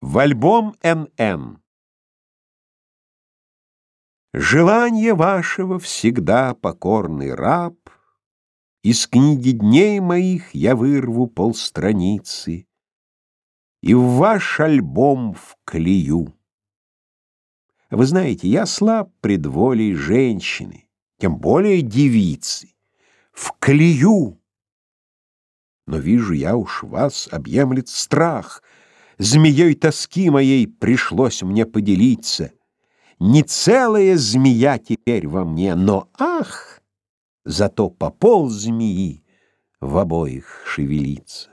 В альбом НН. Желание вашего всегда покорный раб, Из книги дней моих я вырву полстраницы И в ваш альбом вклею. Вы знаете, я слаб пред волей женщины, Тем более девицы. Вклею! Но вижу я уж вас объемлет страх — Змеей тоски моей пришлось мне поделиться. Не целая змея теперь во мне, но ах, зато попол змеи в обоих шевелится.